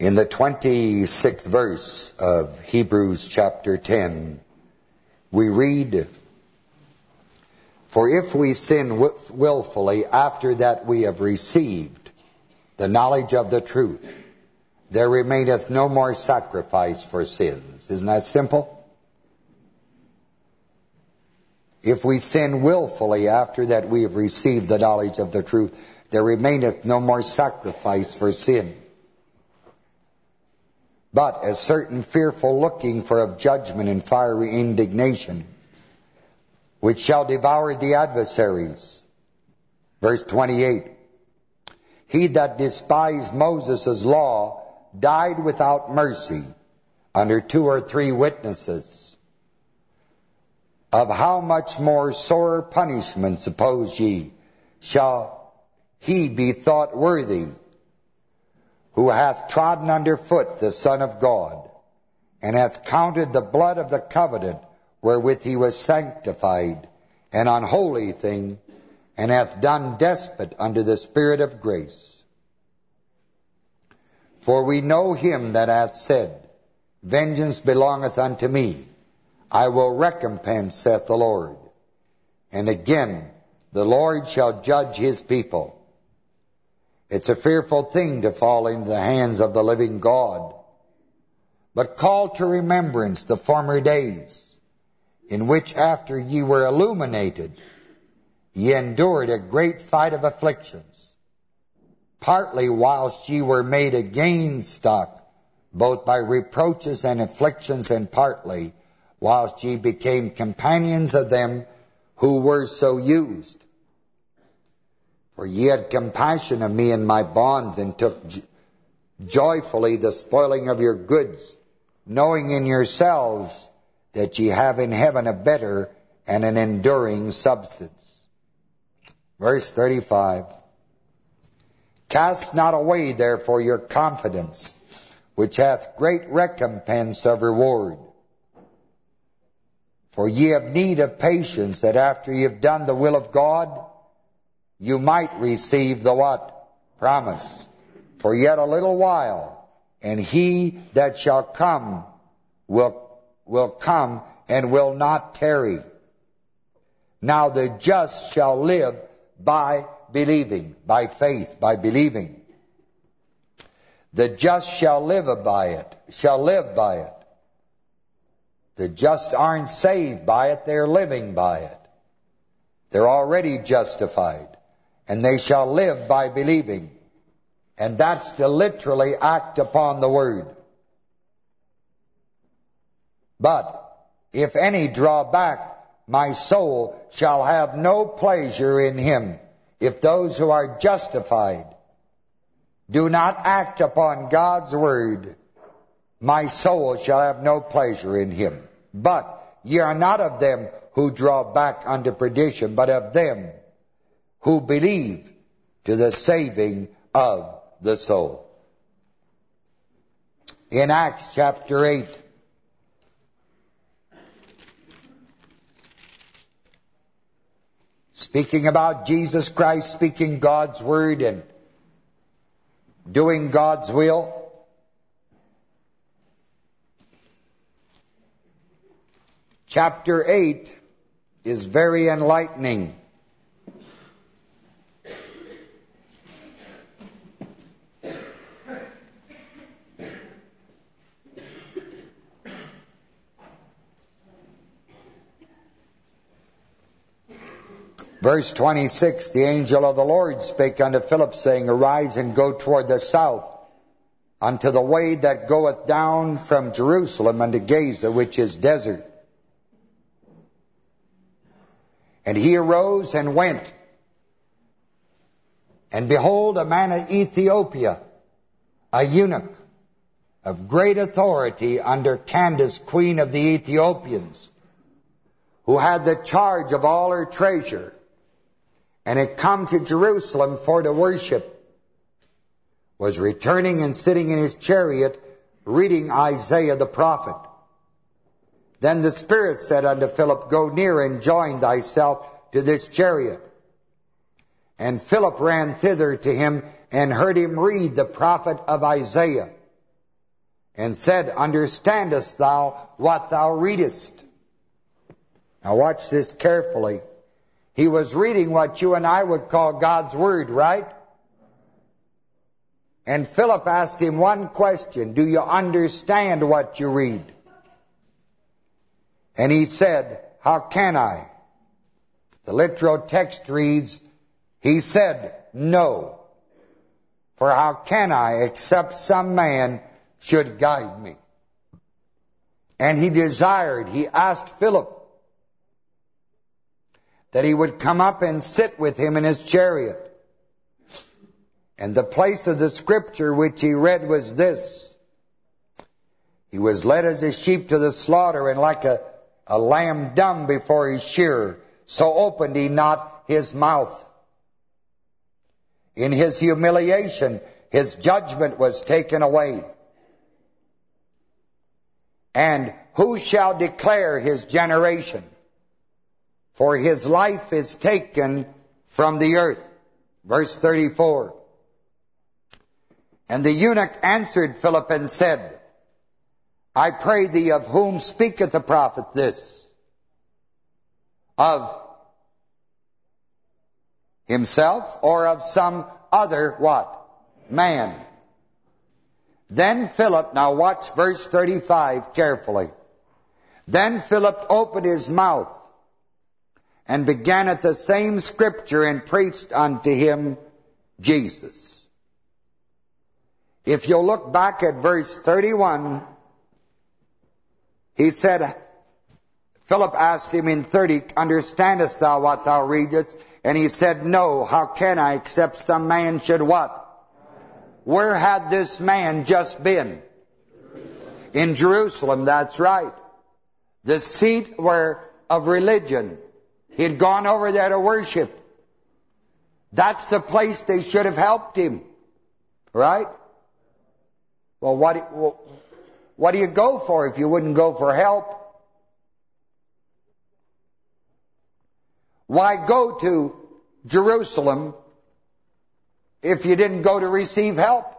In the 26th verse of Hebrews chapter 10, we read, For if we sin willfully after that we have received the knowledge of the truth, there remaineth no more sacrifice for sins. Isn't that simple? If we sin willfully after that we have received the knowledge of the truth, there remaineth no more sacrifice for sin. But a certain fearful looking for of judgment and fiery indignation, which shall devour the adversaries. Verse 28, He that despised Moses' law died without mercy under two or three witnesses. Of how much more sore punishment, suppose ye, shall he be thought worthy, who hath trodden under foot the Son of God, and hath counted the blood of the covenant wherewith he was sanctified, an unholy thing, and hath done despot unto the Spirit of grace. For we know him that hath said, Vengeance belongeth unto me, I will recompense, saith the Lord. And again, the Lord shall judge his people. It's a fearful thing to fall into the hands of the living God. But call to remembrance the former days, in which after ye were illuminated, ye endured a great fight of afflictions, partly whilst ye were made a gainstock, both by reproaches and afflictions, and partly whilst ye became companions of them who were so used. For ye had compassion of me in my bonds, and took joyfully the spoiling of your goods, knowing in yourselves that ye have in heaven a better and an enduring substance. Verse 35. Cast not away therefore your confidence, which hath great recompense of reward. For ye have need of patience, that after ye have done the will of God, you might receive the what? Promise. For yet a little while, and he that shall come will, will come and will not tarry. Now the just shall live by believing, by faith, by believing. The just shall live by it, shall live by it. The just aren't saved by it, they're living by it. They're already justified. And they shall live by believing. And that's to literally act upon the word. But if any draw back, my soul shall have no pleasure in him. If those who are justified do not act upon God's word, my soul shall have no pleasure in him. But ye are not of them who draw back unto perdition, but of them who believe to the saving of the soul. In Acts chapter 8, speaking about Jesus Christ, speaking God's word and doing God's will, chapter 8 is very enlightening. Verse 26, the angel of the Lord spake unto Philip, saying, Arise and go toward the south, unto the way that goeth down from Jerusalem unto Gaza, which is desert. And he arose and went. And behold, a man of Ethiopia, a eunuch of great authority under Candace, queen of the Ethiopians, who had the charge of all her treasure, and had come to Jerusalem for to worship, was returning and sitting in his chariot, reading Isaiah the prophet. Then the Spirit said unto Philip, Go near and join thyself to this chariot. And Philip ran thither to him and heard him read the prophet of Isaiah. and said, Understandest thou what thou readest? Now watch this carefully. He was reading what you and I would call God's Word, right? And Philip asked him one question, do you understand what you read? And he said, how can I? The literal text reads, he said, no. For how can I except some man should guide me? And he desired, he asked Philip that he would come up and sit with him in his chariot. And the place of the scripture which he read was this. He was led as a sheep to the slaughter, and like a, a lamb dumb before his shearer, so opened he not his mouth. In his humiliation, his judgment was taken away. And who shall declare his generation? For his life is taken from the earth. Verse 34. And the eunuch answered Philip and said, I pray thee, of whom speaketh the prophet this? Of himself or of some other what? Man. Then Philip, now watch verse 35 carefully. Then Philip opened his mouth and began at the same scripture and preached unto him Jesus. If you'll look back at verse 31, he said, Philip asked him in 30, Understandest thou what thou readest? And he said, No, how can I, except some man should what? Where had this man just been? In Jerusalem, that's right. The seat where of religion. He'd gone over there to worship. That's the place they should have helped him. Right? Well, what, what do you go for if you wouldn't go for help? Why go to Jerusalem if you didn't go to receive help?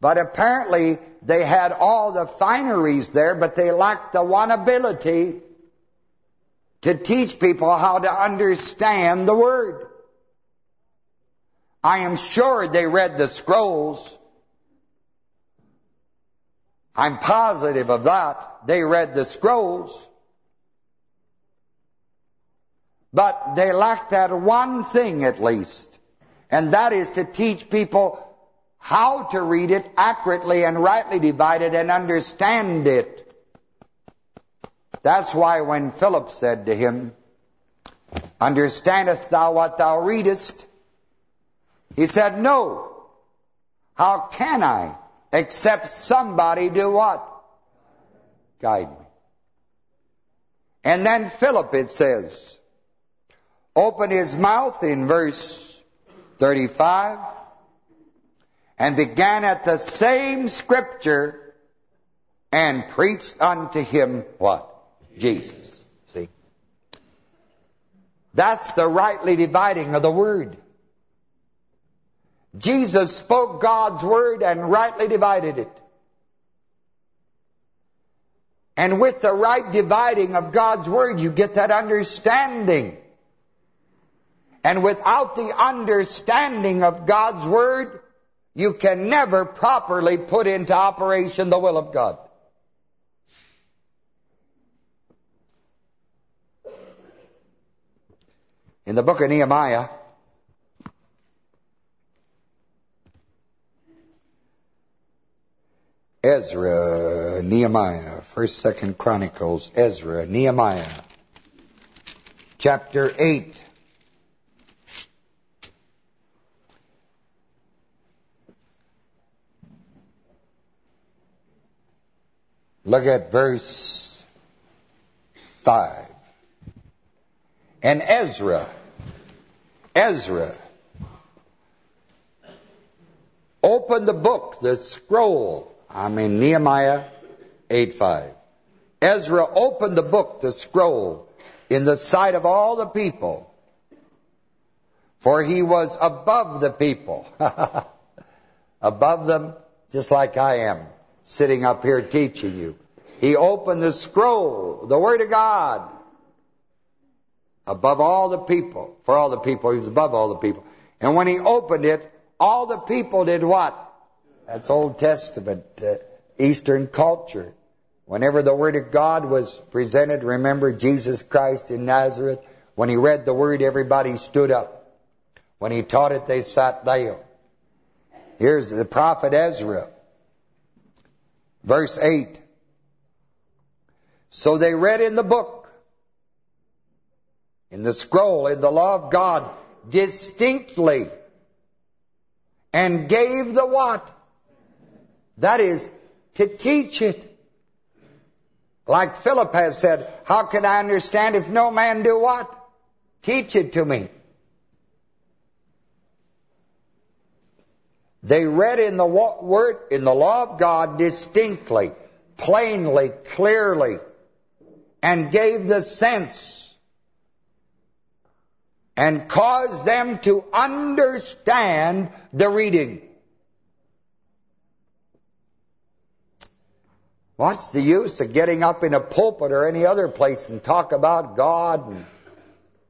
But apparently they had all the fineries there, but they lacked the one ability to teach people how to understand the Word. I am sure they read the scrolls. I'm positive of that. They read the scrolls. But they lacked that one thing at least. And that is to teach people how to read it accurately and rightly divide it and understand it. That's why when Philip said to him, Understandest thou what thou readest? He said, No. How can I except somebody do what? Guide me. And then Philip, it says, opened his mouth in verse 35 and began at the same scripture and preached unto him what? Jesus. See? That's the rightly dividing of the word. Jesus spoke God's word and rightly divided it. And with the right dividing of God's word, you get that understanding. And without the understanding of God's word, you can never properly put into operation the will of God. In the book of Nehemiah, Ezra, Nehemiah, First, Second Chronicles, Ezra, Nehemiah, chapter 8. Look at verse 5. And Ezra, Ezra, opened the book, the scroll. I mean Nehemiah 8.5. Ezra opened the book, the scroll, in the sight of all the people, for he was above the people. above them, just like I am, sitting up here teaching you. He opened the scroll, the Word of God, above all the people. For all the people, he was above all the people. And when he opened it, all the people did what? That's Old Testament, uh, Eastern culture. Whenever the Word of God was presented, remember Jesus Christ in Nazareth? When he read the Word, everybody stood up. When he taught it, they sat down. Here's the prophet Ezra, verse 8. So they read in the book, in the scroll, in the law of God, distinctly, and gave the what? That is, to teach it. Like Philip has said, how can I understand if no man do what? Teach it to me. They read in the word, in the law of God distinctly, plainly, clearly, and gave the sense and caused them to understand the reading. What's the use of getting up in a pulpit or any other place and talk about God and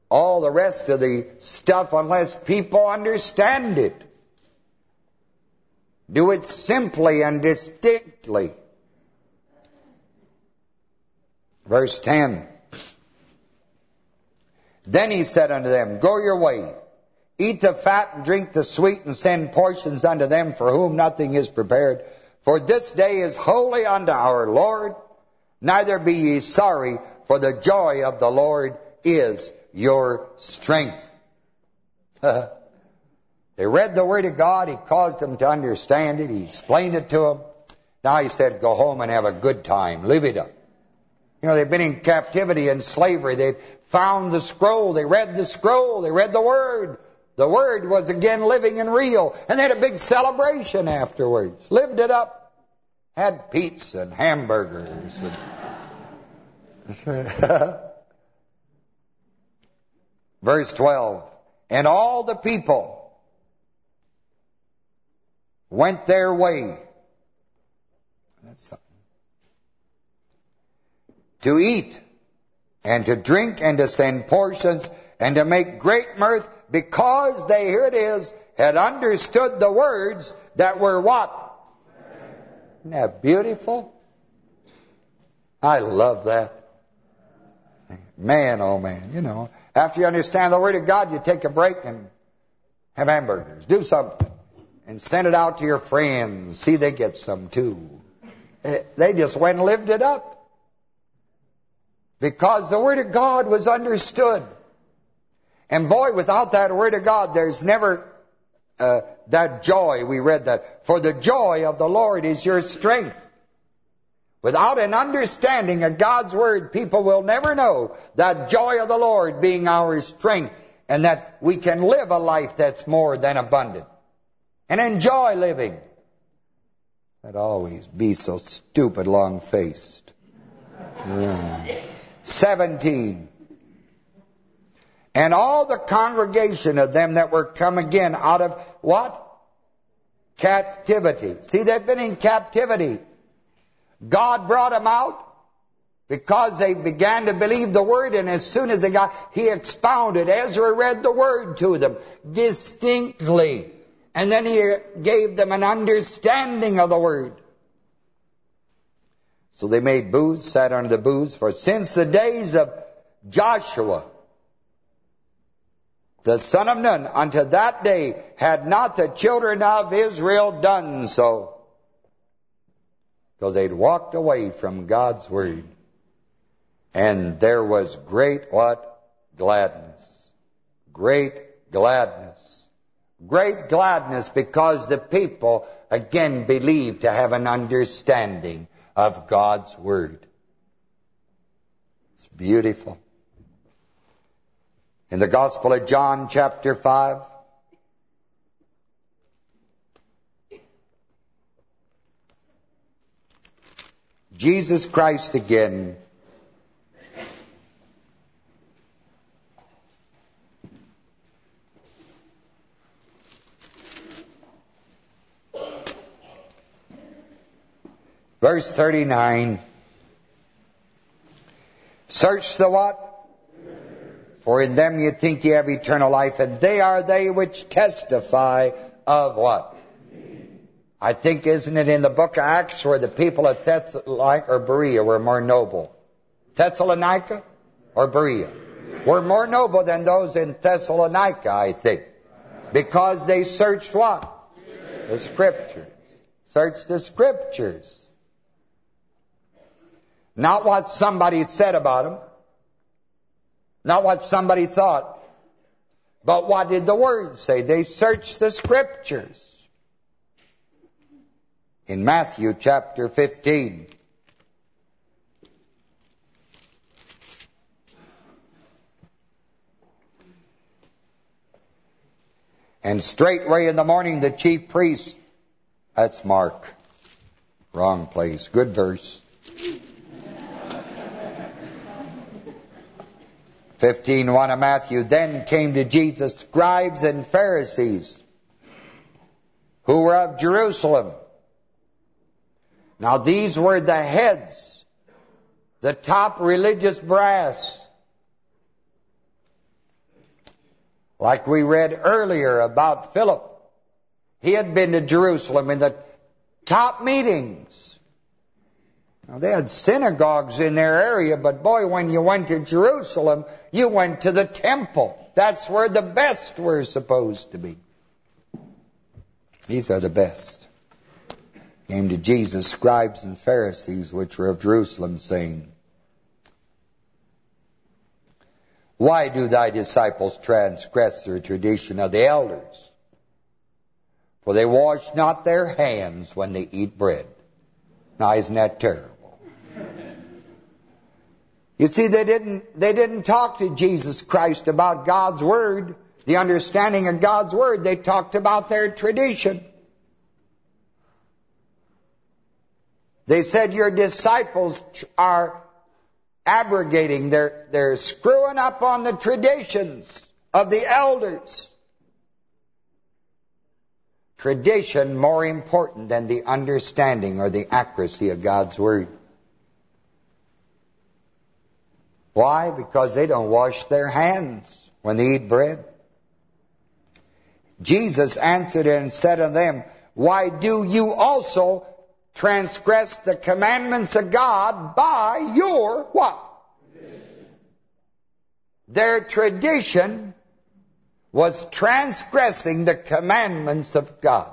all the rest of the stuff unless people understand it? Do it simply and distinctly. Verse 10. Then he said unto them, Go your way, eat the fat and drink the sweet, and send portions unto them for whom nothing is prepared. For this day is holy unto our Lord. Neither be ye sorry, for the joy of the Lord is your strength. they read the Word of God. He caused them to understand it. He explained it to them. Now he said, go home and have a good time. Live it up. You know, they've been in captivity and slavery. They've found the scroll. They read the scroll. They read the Word. The Word was again living and real. And they had a big celebration afterwards. Lived it up. Had pizza and hamburgers. And Verse 12. And all the people went their way. That's something. To eat and to drink and to send portions and to make great mirth because they, here it is, had understood the words that were what? Isn't that beautiful? I love that. Man, oh man, you know. After you understand the Word of God, you take a break and have hamburgers. Do something. And send it out to your friends. See, they get some too. They just went and lived it up. Because the Word of God was understood. And boy, without that Word of God, there's never uh, that joy. We read that. For the joy of the Lord is your strength. Without an understanding of God's Word, people will never know that joy of the Lord being our strength and that we can live a life that's more than abundant and enjoy living. That always be so stupid long-faced. Yeah. 17. And all the congregation of them that were come again out of what? Captivity. See, they've been in captivity. God brought them out because they began to believe the word, and as soon as they got, he expounded. Ezra read the word to them distinctly, and then he gave them an understanding of the word. So they made booths, sat under the booths, for since the days of Joshua, the son of Nun, unto that day had not the children of Israel done so because they'd walked away from God's word. And there was great what? Gladness. Great gladness. Great gladness because the people again believed to have an understanding of God's word. It's beautiful. In the Gospel of John chapter 5, Jesus Christ again. Verse 39. Search the what? For in them you think you have eternal life, and they are they which testify of what? I think, isn't it in the book of Acts where the people of Thessalonica or Berea were more noble? Thessalonica or Berea? Were more noble than those in Thessalonica, I think. Because they searched what? The Scriptures. Search the Scriptures. Not what somebody said about him. Not what somebody thought. But what did the Word say? They searched the Scriptures. In Matthew chapter 15. And straightway in the morning the chief priests, that's Mark, wrong place, good verse. 15.1 of Matthew, Then came to Jesus scribes and Pharisees who were of Jerusalem. Now these were the heads, the top religious brass. Like we read earlier about Philip. He had been to Jerusalem in the top meetings. Now, they had synagogues in their area, but boy, when you went to Jerusalem, you went to the temple. That's where the best were supposed to be. These are the best. Came to Jesus, scribes and Pharisees, which were of Jerusalem, saying, Why do thy disciples transgress the tradition of the elders? For they wash not their hands when they eat bread. Now, isn't that terrible? You see, they didn't, they didn't talk to Jesus Christ about God's Word, the understanding of God's Word. They talked about their tradition. They said your disciples are abrogating, they're, they're screwing up on the traditions of the elders. Tradition more important than the understanding or the accuracy of God's Word. Why? Because they don't wash their hands when they eat bread. Jesus answered and said unto them, Why do you also transgress the commandments of God by your what? Their tradition was transgressing the commandments of God.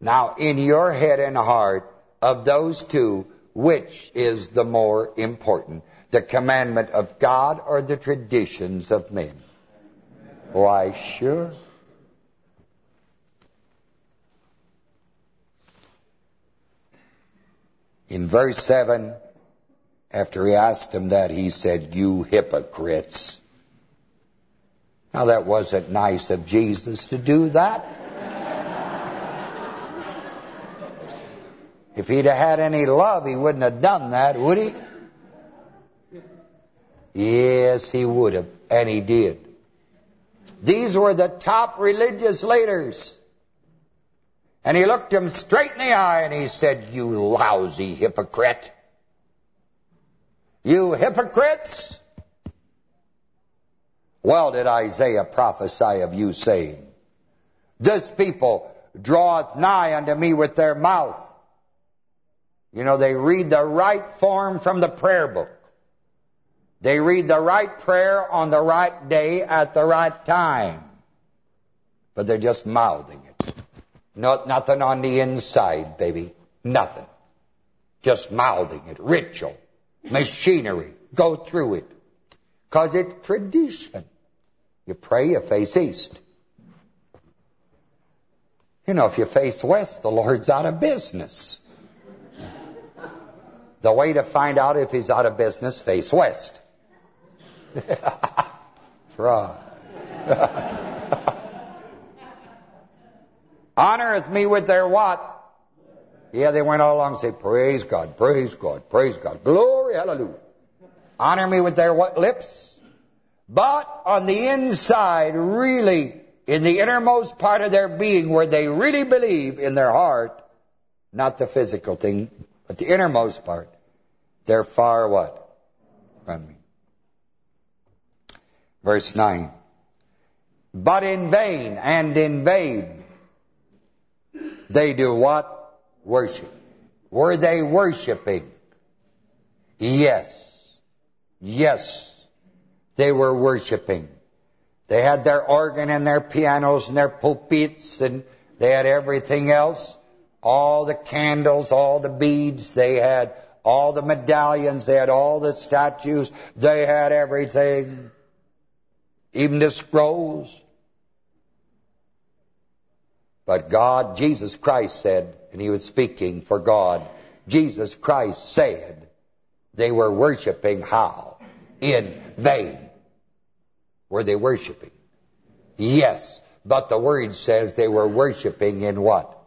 Now, in your head and heart, of those two, which is the more important? The commandment of God or the traditions of men? Why, sure. In verse 7, after he asked them that, he said, you hypocrites. Now that wasn't nice of Jesus to do that. If he'd have had any love, he wouldn't have done that, would he? Yes, he would have, and he did. These were the top religious leaders. And he looked him straight in the eye and he said, you lousy hypocrite. You hypocrites! Well did Isaiah prophesy of you, saying, This people draweth nigh unto me with their mouth, you know, they read the right form from the prayer book. They read the right prayer on the right day at the right time. But they're just mouthing it. Not, nothing on the inside, baby. Nothing. Just mouthing it. Ritual. Machinery. Go through it. Because it's tradition. You pray, you face east. You know, if you face west, the Lord's out of business. The way to find out if he's out of business, face west. Try. Honoreth me with their what? Yeah, they went all along and say, praise God, praise God, praise God, glory, hallelujah. Honor me with their what lips? But on the inside, really, in the innermost part of their being, where they really believe in their heart, not the physical thing, but the innermost part, they're far what? From me. Verse 9. But in vain and in vain they do what? Worship. Were they worshiping? Yes. Yes, they were worshiping. They had their organ and their pianos and their pulpits and they had everything else. All the candles, all the beads, they had all the medallions, they had all the statues, they had everything. Even the scrolls. But God, Jesus Christ said, and he was speaking for God, Jesus Christ said, they were worshiping how? In vain. Were they worshiping? Yes. But the word says they were worshiping in what?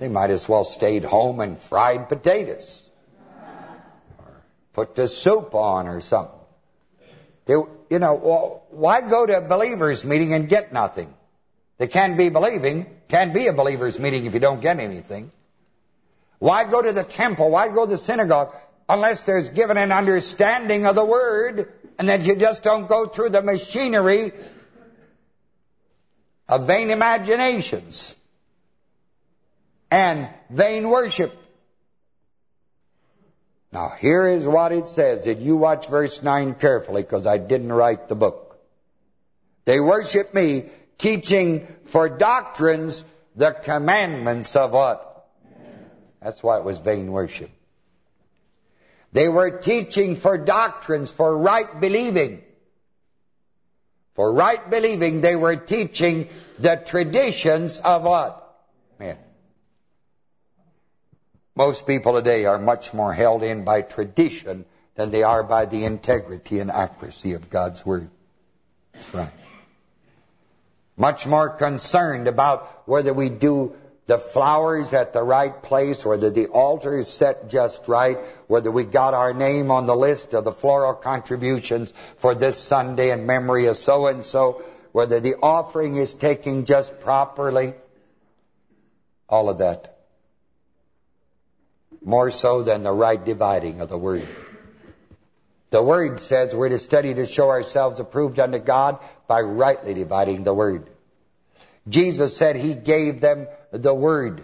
They might as well stayed home and fried potatoes. Or put the soup on or something. They, you know, well, why go to a believer's meeting and get nothing? They can be believing, can be a believer's meeting if you don't get anything. Why go to the temple? Why go to the synagogue? unless there's given an understanding of the word and that you just don't go through the machinery of vain imaginations and vain worship. Now, here is what it says. Did you watch verse 9 carefully? Because I didn't write the book. They worship me, teaching for doctrines the commandments of what? That's why it was vain worship. They were teaching for doctrines, for right believing. For right believing, they were teaching the traditions of what? Men. Most people today are much more held in by tradition than they are by the integrity and accuracy of God's Word. That's right. Much more concerned about whether we do the flowers at the right place, whether the altar is set just right, whether we got our name on the list of the floral contributions for this Sunday in memory of so-and-so, whether the offering is taken just properly, all of that. More so than the right dividing of the Word. The Word says we're to study to show ourselves approved unto God by rightly dividing the Word. Jesus said He gave them the Word.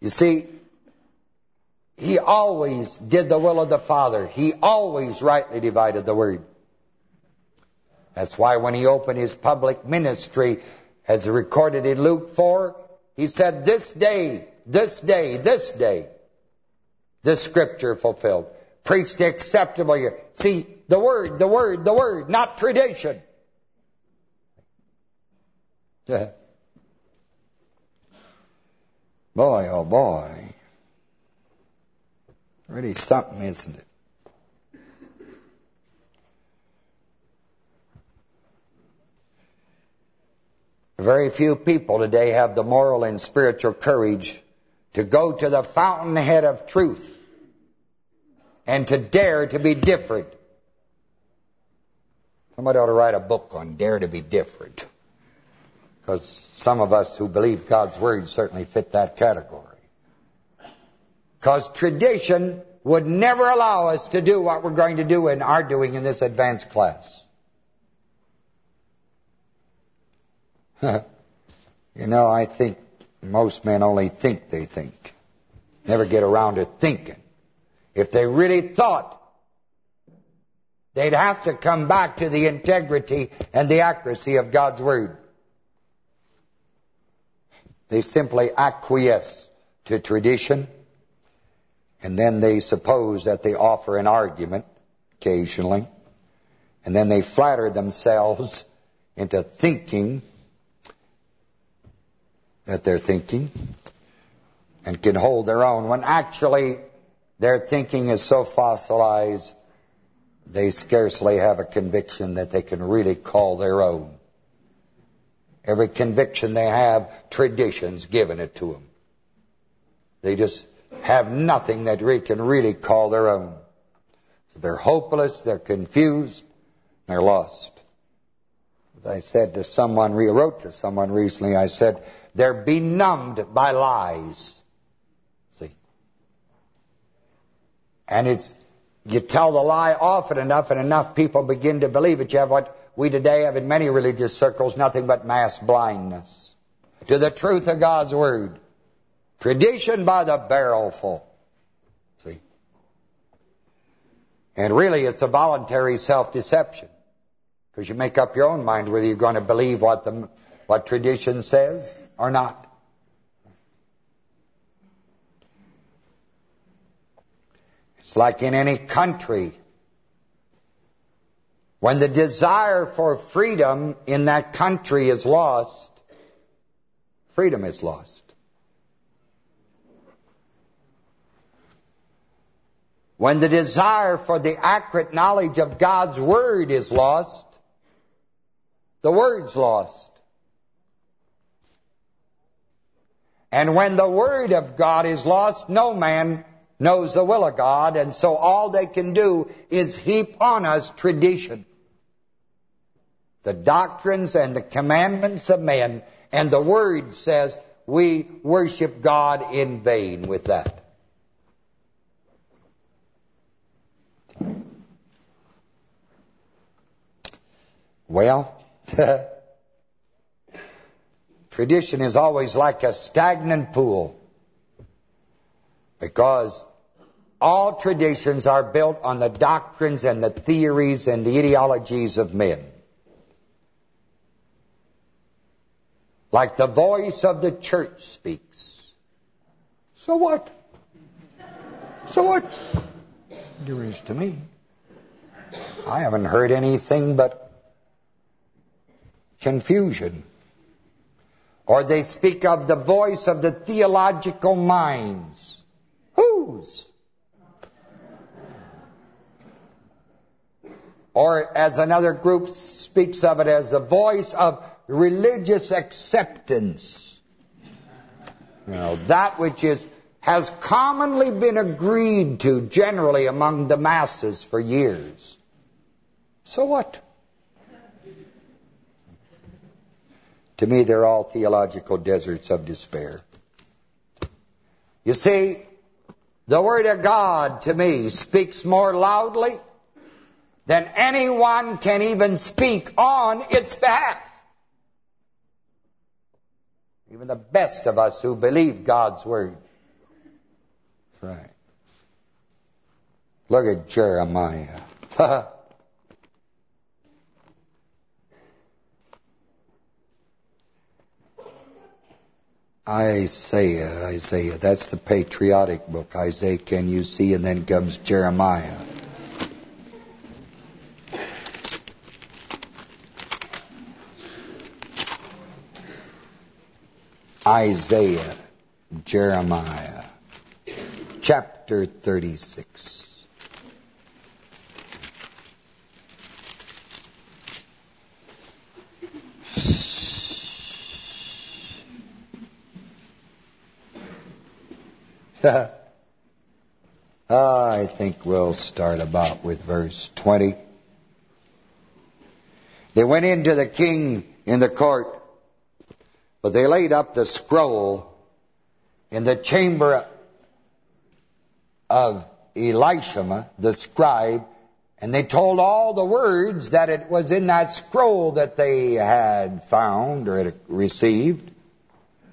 You see, he always did the will of the Father. He always rightly divided the Word. That's why when he opened his public ministry, as recorded in Luke 4, he said, this day, this day, this day, the scripture fulfilled. Preached acceptable. See, the Word, the Word, the Word, not tradition. Boy, oh boy. Really something, isn't it? Very few people today have the moral and spiritual courage to go to the fountainhead of truth and to dare to be different. Somebody ought to write a book on dare to be different. Because some of us who believe God's Word certainly fit that category. Because tradition would never allow us to do what we're going to do and are doing in this advanced class. you know, I think most men only think they think. Never get around to thinking. If they really thought, they'd have to come back to the integrity and the accuracy of God's Word. They simply acquiesce to tradition, and then they suppose that they offer an argument occasionally, and then they flatter themselves into thinking that they're thinking and can hold their own, when actually their thinking is so fossilized they scarcely have a conviction that they can really call their own. Every conviction they have, tradition's given it to them. They just have nothing that they can really call their own. So they're hopeless, they're confused, they're lost. I said to someone, rewrote to someone recently, I said, they're benumbed by lies. See? And it's, you tell the lie often enough and enough people begin to believe it. You have what we today have in many religious circles, nothing but mass blindness. To the truth of God's word. Tradition by the barrelful. See? And really, it's a voluntary self-deception. Because you make up your own mind whether you're going to believe what the what tradition says or not. It's like in any country. When the desire for freedom in that country is lost, freedom is lost. When the desire for the accurate knowledge of God's Word is lost, the Word's lost. And when the Word of God is lost, no man knows the will of God, and so all they can do is heap on us tradition. The doctrines and the commandments of men, and the Word says we worship God in vain with that. Well, tradition is always like a stagnant pool because all traditions are built on the doctrines and the theories and the ideologies of men. Like the voice of the church speaks. So what? So what? Is to me. I haven't heard anything but confusion. Or they speak of the voice of the theological minds. Whose? Or as another group speaks of it as the voice of religious acceptance. You know, that which is has commonly been agreed to generally among the masses for years. So what? To me, they're all theological deserts of despair. You see, the Word of God, to me, speaks more loudly than anyone can even speak on its behalf. Even the best of us who believe God's Word. right. Look at Jeremiah. Isaiah, Isaiah. That's the patriotic book. Isaiah, can you see? And then comes Jeremiah. Isaiah, Jeremiah, chapter 36. I think we'll start about with verse 20. They went into the king in the court, but they laid up the scroll in the chamber of Elishama, the scribe, and they told all the words that it was in that scroll that they had found or had received.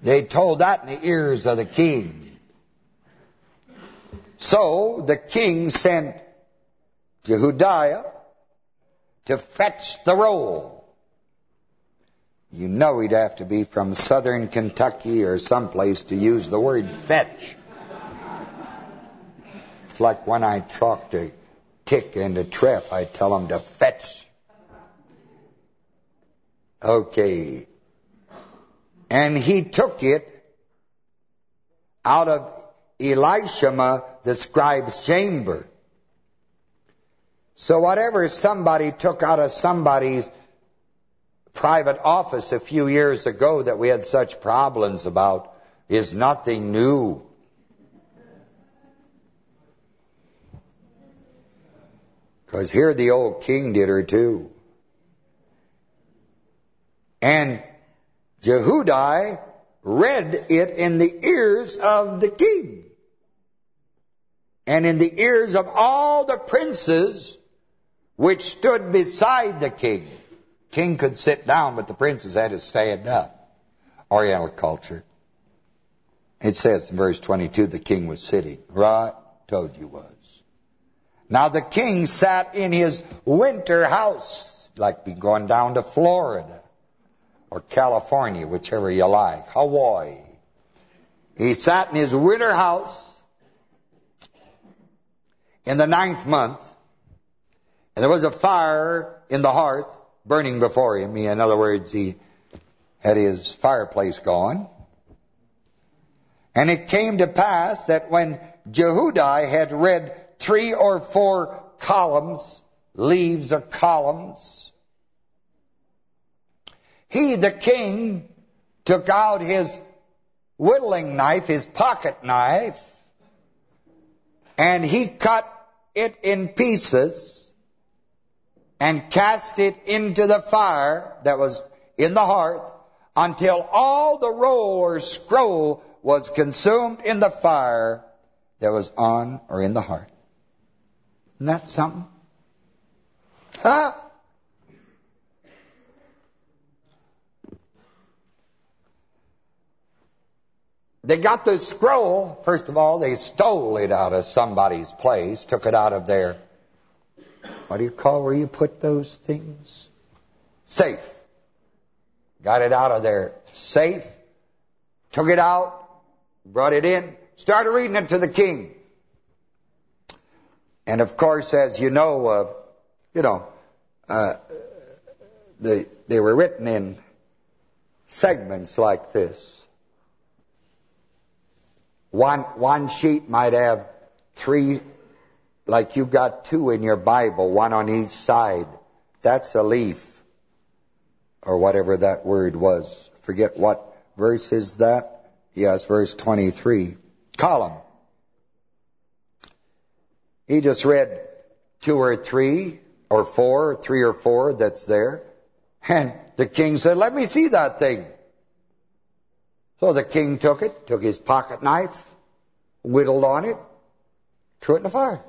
They told that in the ears of the king. So the king sent Jehudi to fetch the roll. You know he'd have to be from southern Kentucky or someplace to use the word fetch. It's like when I talk to Tick and to Treff, I tell them to fetch. Okay. And he took it out of Elishama, the scribe's chamber. So whatever somebody took out of somebody's private office a few years ago that we had such problems about is nothing new. Because here the old king did her too. And Jehudi read it in the ears of the king. And in the ears of all the princes which stood beside the king. King could sit down, but the princes had to stand up. Oriental culture. It says in verse 22, the king was sitting. Right? Told you was. Now the king sat in his winter house, like be going down to Florida or California, whichever you like, Hawaii. He sat in his winter house in the ninth month, and there was a fire in the hearth burning before him. In other words, he had his fireplace going. And it came to pass that when Jehudi had read three or four columns, leaves of columns. He, the king, took out his whittling knife, his pocket knife, and he cut it in pieces and cast it into the fire that was in the hearth until all the roll or scroll was consumed in the fire that was on or in the hearth. Isn't that something? Huh? They got the scroll, first of all, they stole it out of somebody's place, took it out of their, what do you call where you put those things? Safe. Got it out of their safe, took it out, brought it in, started reading it to the king. And of course, as you know, uh, you know, uh, they they were written in segments like this. One one sheet might have three, like you got two in your Bible, one on each side. That's a leaf, or whatever that word was. Forget what verse is that? Yes, verse 23. Column. He just read two or three or four, three or four that's there. And the king said, let me see that thing. So the king took it, took his pocket knife, whittled on it, threw it in the fire.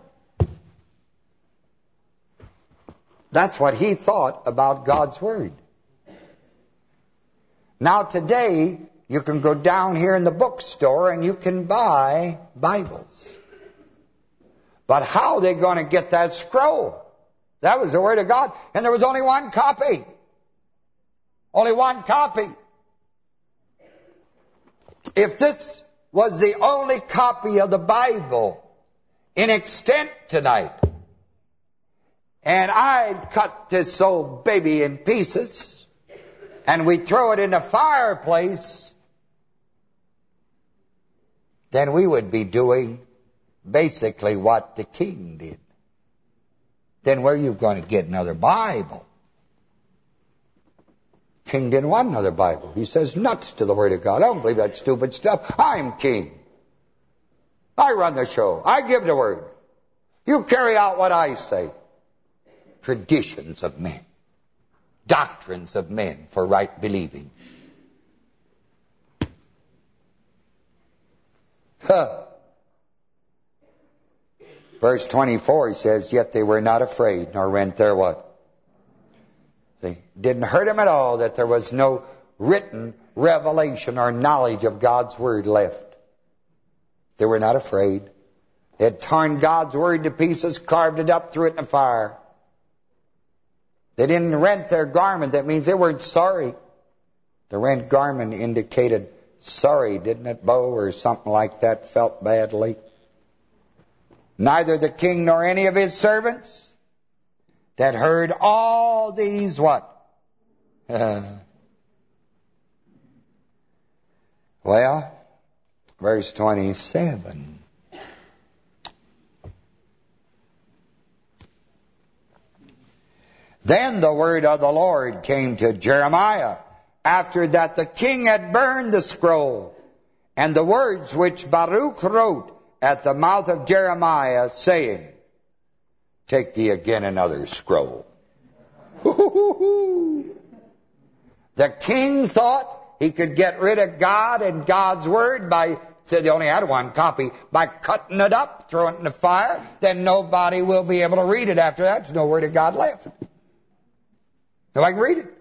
That's what he thought about God's Word. Now today, you can go down here in the bookstore and you can buy Bibles. But how are they going to get that scroll? That was the Word of God. And there was only one copy. Only one copy. If this was the only copy of the Bible in extent tonight, and I'd cut this old baby in pieces, and we throw it in the fireplace, then we would be doing basically what the king did. Then where are you going to get another Bible? King didn't want another Bible. He says nuts to the Word of God. I don't believe that stupid stuff. I'm king. I run the show. I give the Word. You carry out what I say. Traditions of men. Doctrines of men for right believing. Huh. Verse 24, he says, Yet they were not afraid, nor rent their what? They didn't hurt him at all that there was no written revelation or knowledge of God's Word left. They were not afraid. They had torn God's Word to pieces, carved it up, threw it in the fire. They didn't rent their garment. That means they weren't sorry. The rent garment indicated sorry, didn't it, Bo, or something like that, felt badly. Neither the king nor any of his servants that heard all these what? Well, verse 27. Then the word of the Lord came to Jeremiah after that the king had burned the scroll and the words which Baruch wrote at the mouth of Jeremiah, saying, Take thee again another scroll. the king thought he could get rid of God and God's word by said they only had one copy, by cutting it up, throwing it in the fire, then nobody will be able to read it after that. There's no word of God left. Nobody can read it.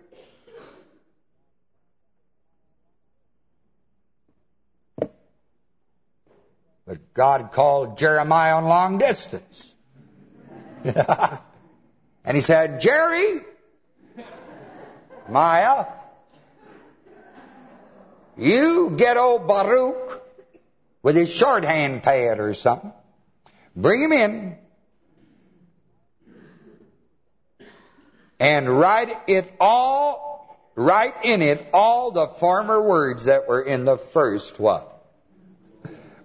But God called Jeremiah on long distance. and he said, Jerry, Maya, you get old Baruch with his shorthand pad or something. Bring him in. And write it all, write in it all the former words that were in the first what?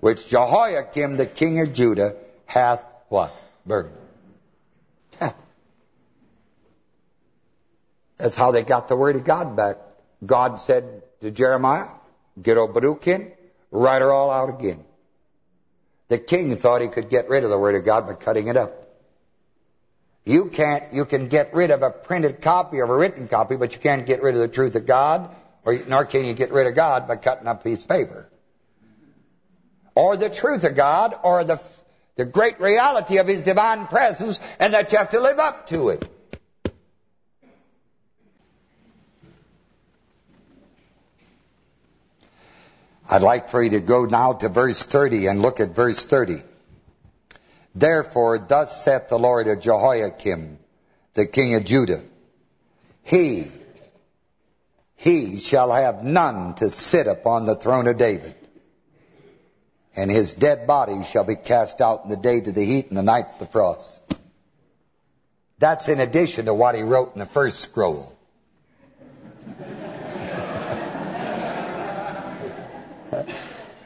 Which Jehoiakim the king of Judah hath what? Burned. That's how they got the word of God back. God said to Jeremiah, get Baruch in, write her all out again. The king thought he could get rid of the word of God by cutting it up. You can't, you can get rid of a printed copy of a written copy, but you can't get rid of the truth of God, or nor can you get rid of God by cutting up a piece of paper. Or the truth of God, or the, the great reality of His divine presence, and that you have to live up to it. I'd like for you to go now to verse 30 and look at verse 30. Therefore, thus saith the Lord of Jehoiakim, the king of Judah, He, he shall have none to sit upon the throne of David, and his dead body shall be cast out in the day to the heat and the night to the frost. That's in addition to what he wrote in the first scroll.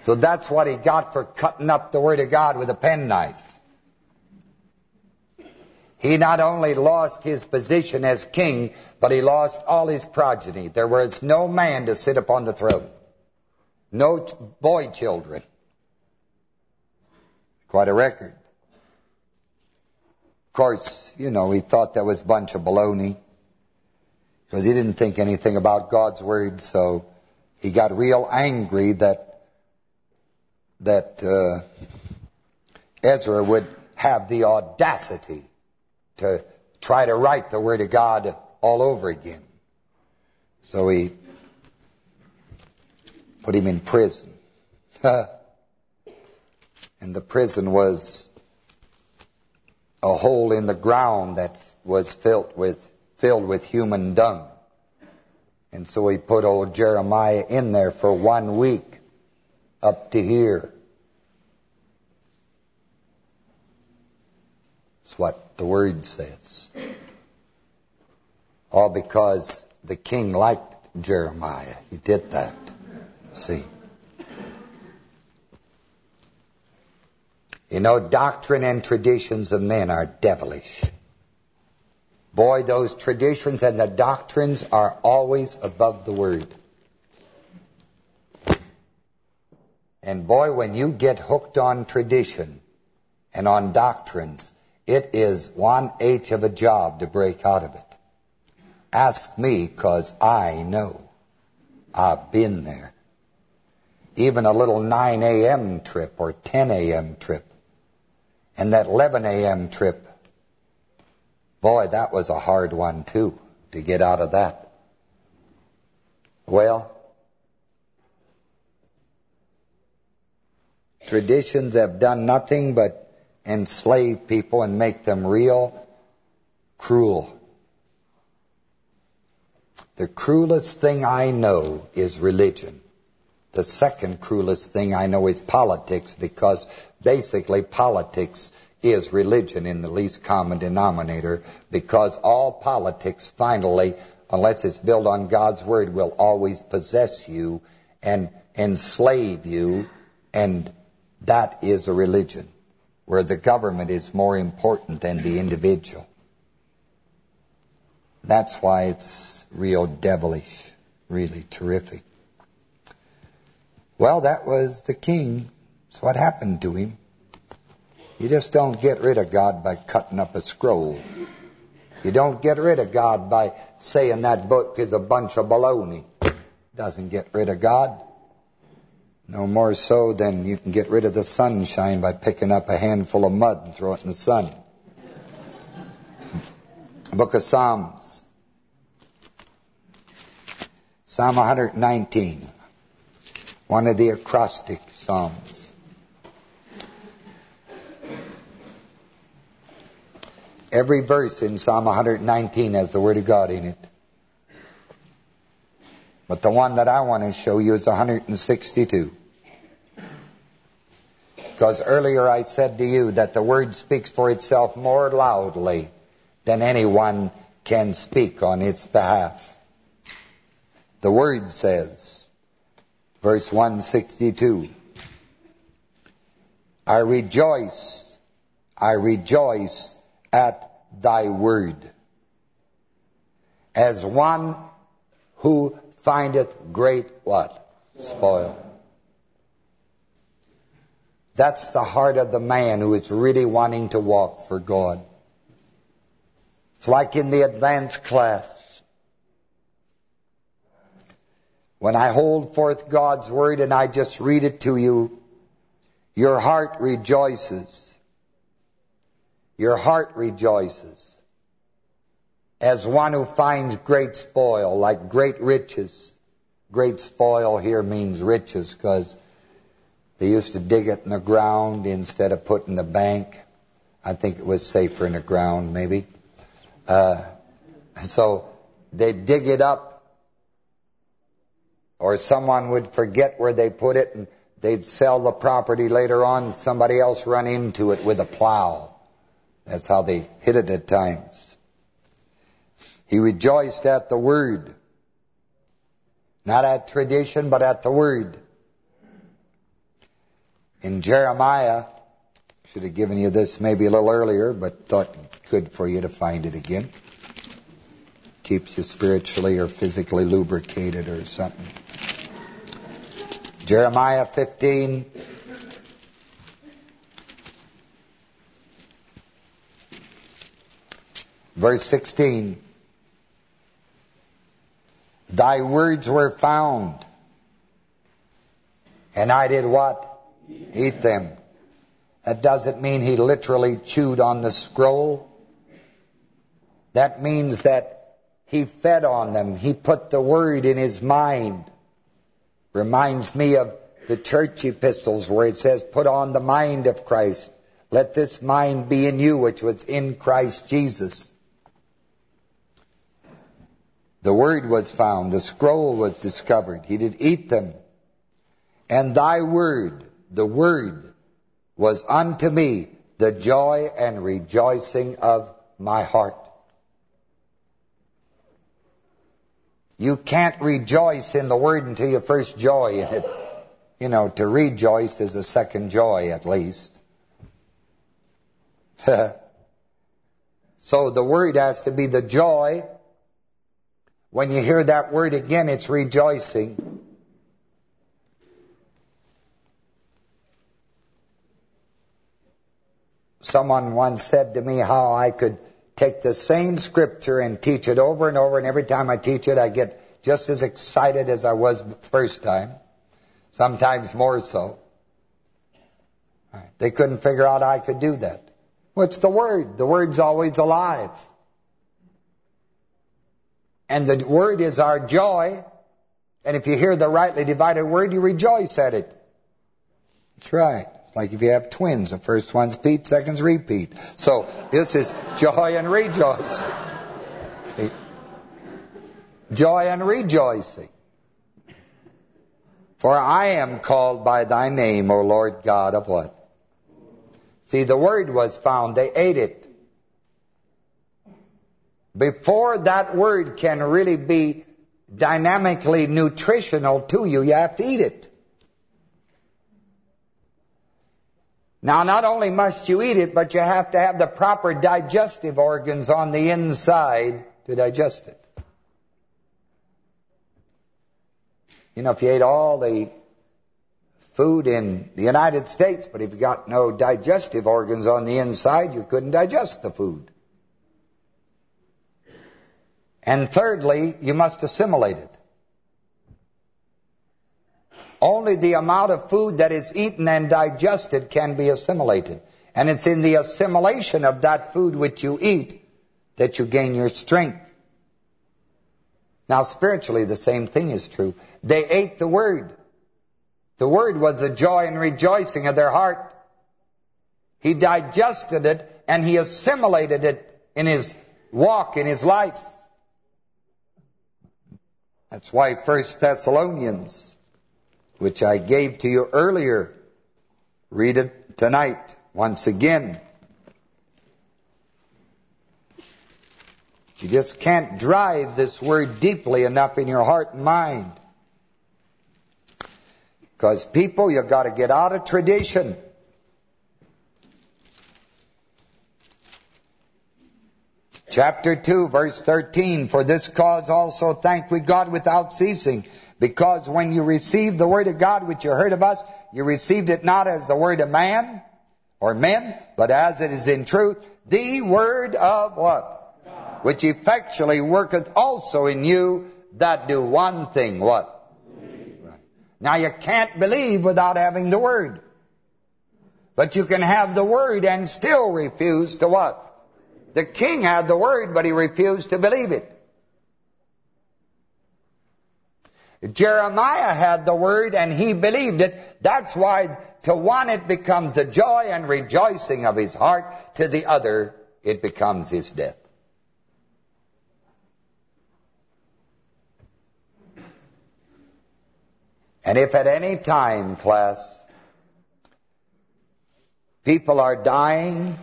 So that's what he got for cutting up the Word of God with a penknife. He not only lost his position as king, but he lost all his progeny. There was no man to sit upon the throne. No boy children. Quite a record. Of course, you know, he thought that was a bunch of baloney. Because he didn't think anything about God's word, so he got real angry that that uh, Ezra would have the audacity to try to write the Word of God all over again. So he put him in prison. and the prison was a hole in the ground that was filled with filled with human dung. And so he put old Jeremiah in there for one week up to here. It's what the word says. All because the king liked Jeremiah. He did that. See. You know, doctrine and traditions of men are devilish. Boy, those traditions and the doctrines are always above the word. And boy, when you get hooked on tradition and on doctrines, it is one H of a job to break out of it. Ask me, because I know. I've been there. Even a little 9 a.m. trip or 10 a.m. trip. And that 11 a.m. trip, boy, that was a hard one too, to get out of that. Well, Traditions have done nothing but enslave people and make them real cruel. The cruelest thing I know is religion. The second cruelest thing I know is politics because basically politics is religion in the least common denominator because all politics finally, unless it's built on God's word, will always possess you and enslave you and that is a religion where the government is more important than the individual. That's why it's real devilish, really terrific. Well, that was the king. What happened to him. You just don't get rid of God by cutting up a scroll. You don't get rid of God by saying that book is a bunch of baloney. Doesn't get rid of God. No more so than you can get rid of the sunshine by picking up a handful of mud and throw it in the sun. Book of Psalms. Psalm 119. One of the acrostic psalms. Every verse in Psalm 119 has the Word of God in it. But the one that I want to show you is 162. Because earlier I said to you that the Word speaks for itself more loudly than anyone can speak on its behalf. The Word says, verse 162, I rejoice, I rejoice at thy word, as one who findeth great what? Spoil. That's the heart of the man who is really wanting to walk for God. It's like in the advanced class. When I hold forth God's Word and I just read it to you, your heart rejoices. Your heart rejoices. As one who finds great spoil, like great riches. Great spoil here means riches because they used to dig it in the ground instead of putting in the bank. I think it was safer in the ground, maybe. Uh, so they dig it up, or someone would forget where they put it, and they'd sell the property later on. Somebody else run into it with a plow. That's how they hit it at times. He rejoiced at the word. Not at tradition, but at the word. In Jeremiah, should have given you this maybe a little earlier, but thought good for you to find it again. Keeps you spiritually or physically lubricated or something. Jeremiah 15. Verse 16. Thy words were found. And I did what? Eat them. That doesn't mean he literally chewed on the scroll. That means that he fed on them. He put the word in his mind. Reminds me of the church epistles where it says, put on the mind of Christ. Let this mind be in you, which was in Christ Jesus. The word was found. The scroll was discovered. He did eat them. And thy word, the word, was unto me the joy and rejoicing of my heart. You can't rejoice in the Word until you first joy in it. You know, to rejoice is a second joy at least. so the Word has to be the joy. When you hear that word again, it's rejoicing. Someone once said to me how I could take the same scripture and teach it over and over, and every time I teach it, I get just as excited as I was the first time, sometimes more so. They couldn't figure out I could do that. What's the Word? The Word's always alive. And the Word is our joy. And if you hear the rightly divided Word, you rejoice at it. That's right. It's Like if you have twins, the first one's Pete, second's repeat. So this is joy and rejoicing. See? Joy and rejoicing. For I am called by thy name, O Lord God of what? See, the word was found. They ate it. Before that word can really be dynamically nutritional to you, you have to eat it. Now, not only must you eat it, but you have to have the proper digestive organs on the inside to digest it. You know, if you ate all the food in the United States, but if you got no digestive organs on the inside, you couldn't digest the food. And thirdly, you must assimilate it. Only the amount of food that is eaten and digested can be assimilated. And it's in the assimilation of that food which you eat that you gain your strength. Now spiritually the same thing is true. They ate the Word. The Word was the joy and rejoicing of their heart. He digested it and he assimilated it in his walk, in his life. That's why First Thessalonians, which I gave to you earlier, read it tonight once again. You just can't drive this word deeply enough in your heart and mind. Because people, you've got to get out of tradition. Chapter 2, verse 13, For this cause also thank we God without ceasing, because when you received the word of God which you heard of us, you received it not as the word of man or men, but as it is in truth, the word of what? God. Which effectually worketh also in you that do one thing, what? Right. Now you can't believe without having the word. But you can have the word and still refuse to what? The king had the word, but he refused to believe it. Jeremiah had the word and he believed it. That's why to one it becomes the joy and rejoicing of his heart. To the other it becomes his death. And if at any time, class, people are dying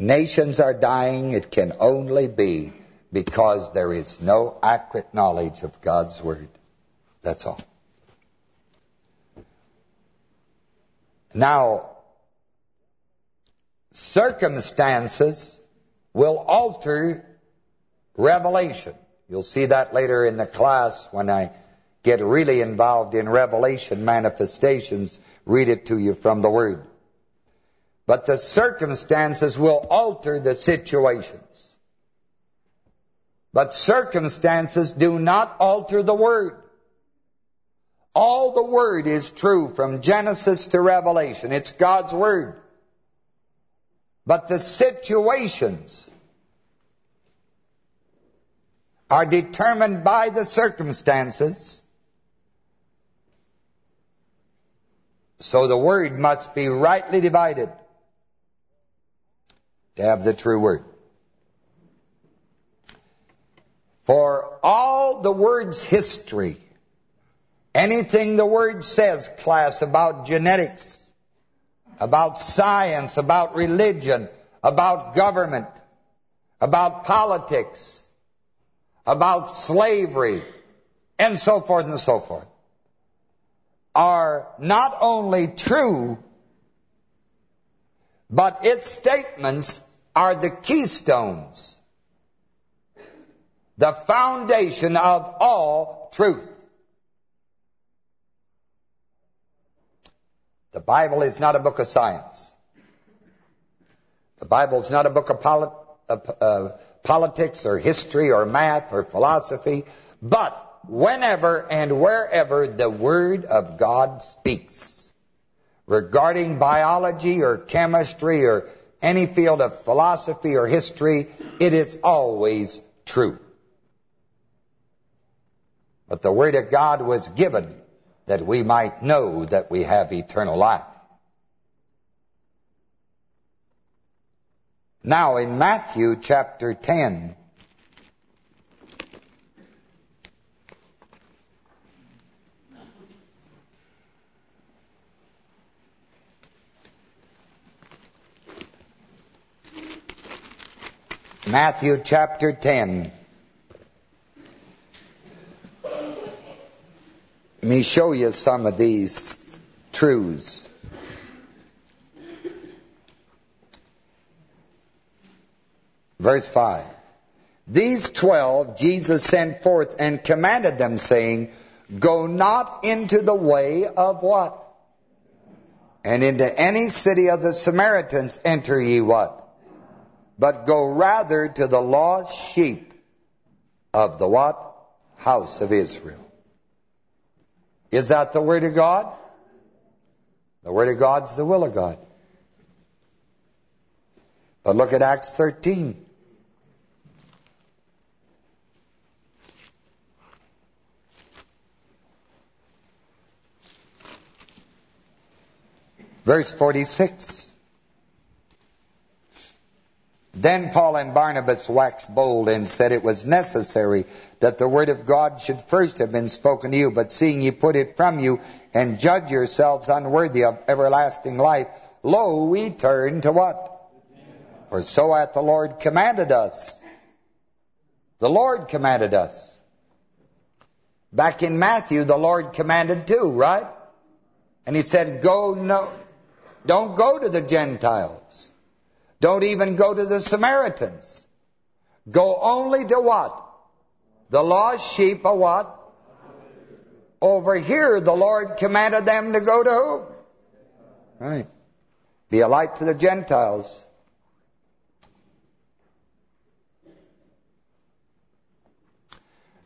Nations are dying. It can only be because there is no accurate knowledge of God's Word. That's all. Now, circumstances will alter revelation. You'll see that later in the class when I get really involved in revelation manifestations. Read it to you from the Word. But the circumstances will alter the situations. But circumstances do not alter the Word. All the Word is true from Genesis to Revelation. It's God's Word. But the situations are determined by the circumstances. So the Word must be rightly divided to have the true word. For all the word's history, anything the word says, class, about genetics, about science, about religion, about government, about politics, about slavery, and so forth and so forth, are not only true, but its statements are the keystones, the foundation of all truth. The Bible is not a book of science. The Bible is not a book of polit uh, uh, politics or history or math or philosophy, but whenever and wherever the Word of God speaks regarding biology or chemistry or any field of philosophy or history, it is always true. But the Word of God was given that we might know that we have eternal life. Now in Matthew chapter 10, Matthew chapter 10. Let me show you some of these truths. Verse 5. These twelve Jesus sent forth and commanded them, saying, Go not into the way of what? And into any city of the Samaritans enter ye what? But go rather to the lost sheep of the what? House of Israel. Is that the Word of God? The Word of God is the will of God. But look at Acts 13. Verse 46. Then Paul and Barnabas waxed bold and said it was necessary that the word of God should first have been spoken to you, but seeing ye put it from you and judge yourselves unworthy of everlasting life, lo, we turn to what? For so hath the Lord commanded us. The Lord commanded us. Back in Matthew, the Lord commanded too, right? And he said, go no, don't go to the Gentiles. Don't even go to the Samaritans. Go only to what? The lost sheep of what? Over here, the Lord commanded them to go to who? Right. Be a light to the Gentiles.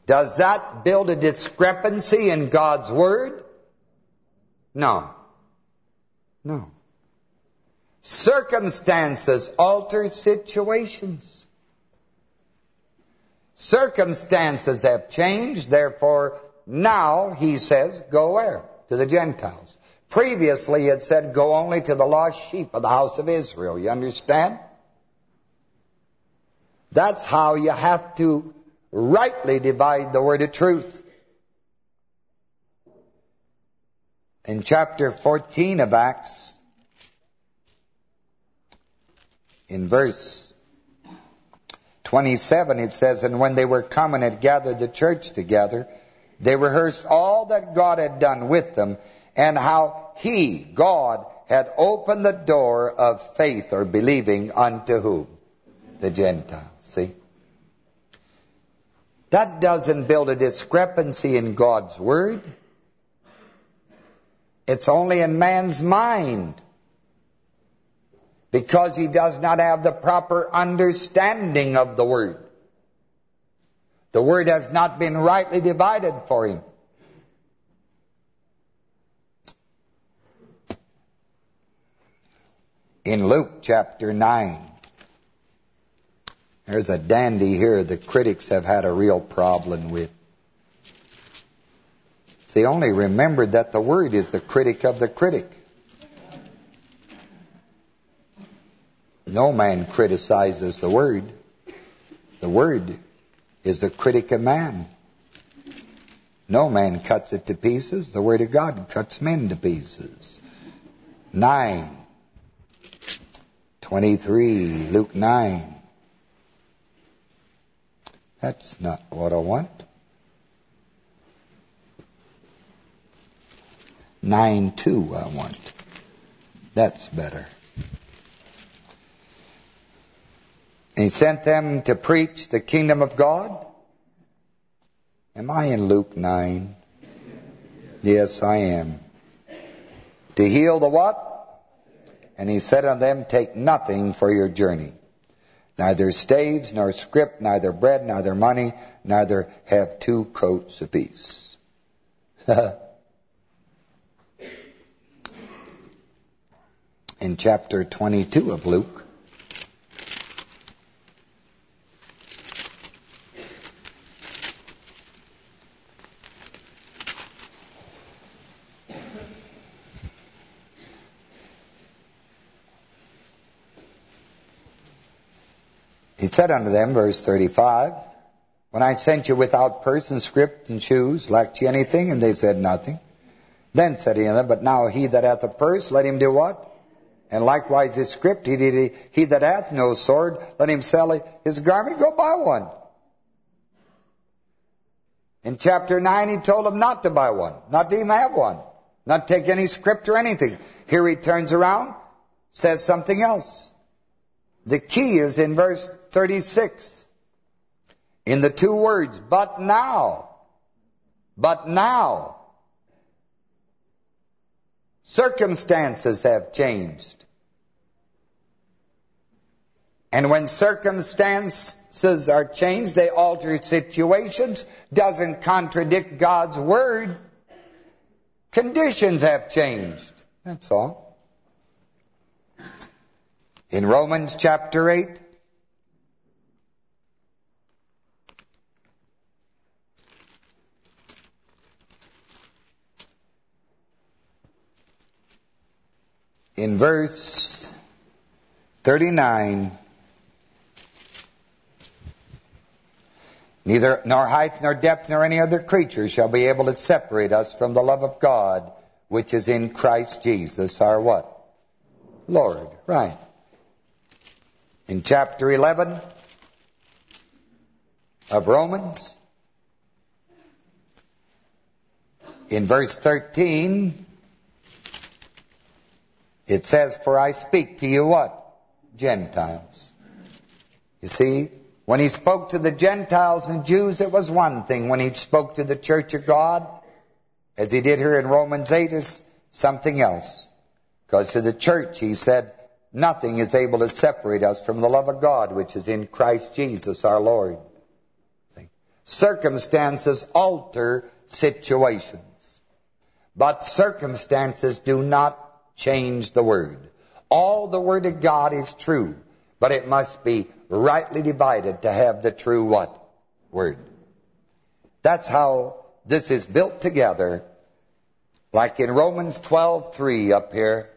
Does that build a discrepancy in God's Word? No. No. Circumstances alter situations. Circumstances have changed, therefore now, he says, go where? To the Gentiles. Previously it said, go only to the lost sheep of the house of Israel. You understand? That's how you have to rightly divide the word of truth. In chapter 14 of Acts, in verse 27 it says, And when they were come and had gathered the church together, they rehearsed all that God had done with them, and how he, God, had opened the door of faith or believing unto whom? The Gentiles. See? That doesn't build a discrepancy in God's Word. It's only in man's mind because he does not have the proper understanding of the Word. The Word has not been rightly divided for him. In Luke chapter 9, there's a dandy here the critics have had a real problem with. If they only remembered that the Word is the critic of the critic. No man criticizes the Word. The Word is the critic of man. No man cuts it to pieces. The Word of God cuts men to pieces. 9. 23. Luke 9. That's not what I want. 9 2 I want. That's better. He sent them to preach the kingdom of God. Am I in Luke 9? Yes, I am. To heal the what? And he said unto them, Take nothing for your journey. Neither staves, nor scrip, neither bread, neither money, neither have two coats apiece. in chapter 22 of Luke, He said unto them, verse 35, When I sent you without purse and scrip and shoes, lacked ye anything? And they said, Nothing. Then said he unto them, But now he that hath a purse, let him do what? And likewise his scrip, he, he, he that hath no sword, let him sell his garment, go buy one. In chapter 9, he told them not to buy one, not to even have one, not take any script or anything. Here he turns around, says something else. The key is in verse 36. In the two words, but now. But now. Circumstances have changed. And when circumstances are changed, they alter situations. Doesn't contradict God's word. Conditions have changed. That's all. In Romans chapter 8, in verse 39, neither nor height nor depth nor any other creature shall be able to separate us from the love of God which is in Christ Jesus our what? Lord. Right. In chapter 11 of Romans, in verse 13, it says, For I speak to you what? Gentiles. You see, when he spoke to the Gentiles and Jews, it was one thing. When he spoke to the church of God, as he did here in Romans 8, is something else. Because to the church, he said, nothing is able to separate us from the love of God, which is in Christ Jesus our Lord. See? Circumstances alter situations. But circumstances do not change the Word. All the Word of God is true, but it must be rightly divided to have the true what? Word. That's how this is built together, like in Romans 12:3 up here.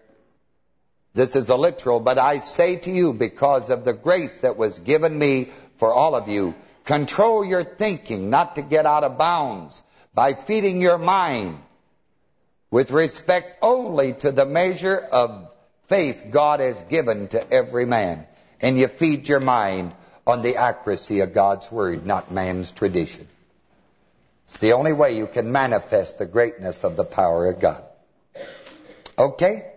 This is a literal, but I say to you, because of the grace that was given me for all of you, control your thinking, not to get out of bounds, by feeding your mind with respect only to the measure of faith God has given to every man. And you feed your mind on the accuracy of God's Word, not man's tradition. It's the only way you can manifest the greatness of the power of God. Okay?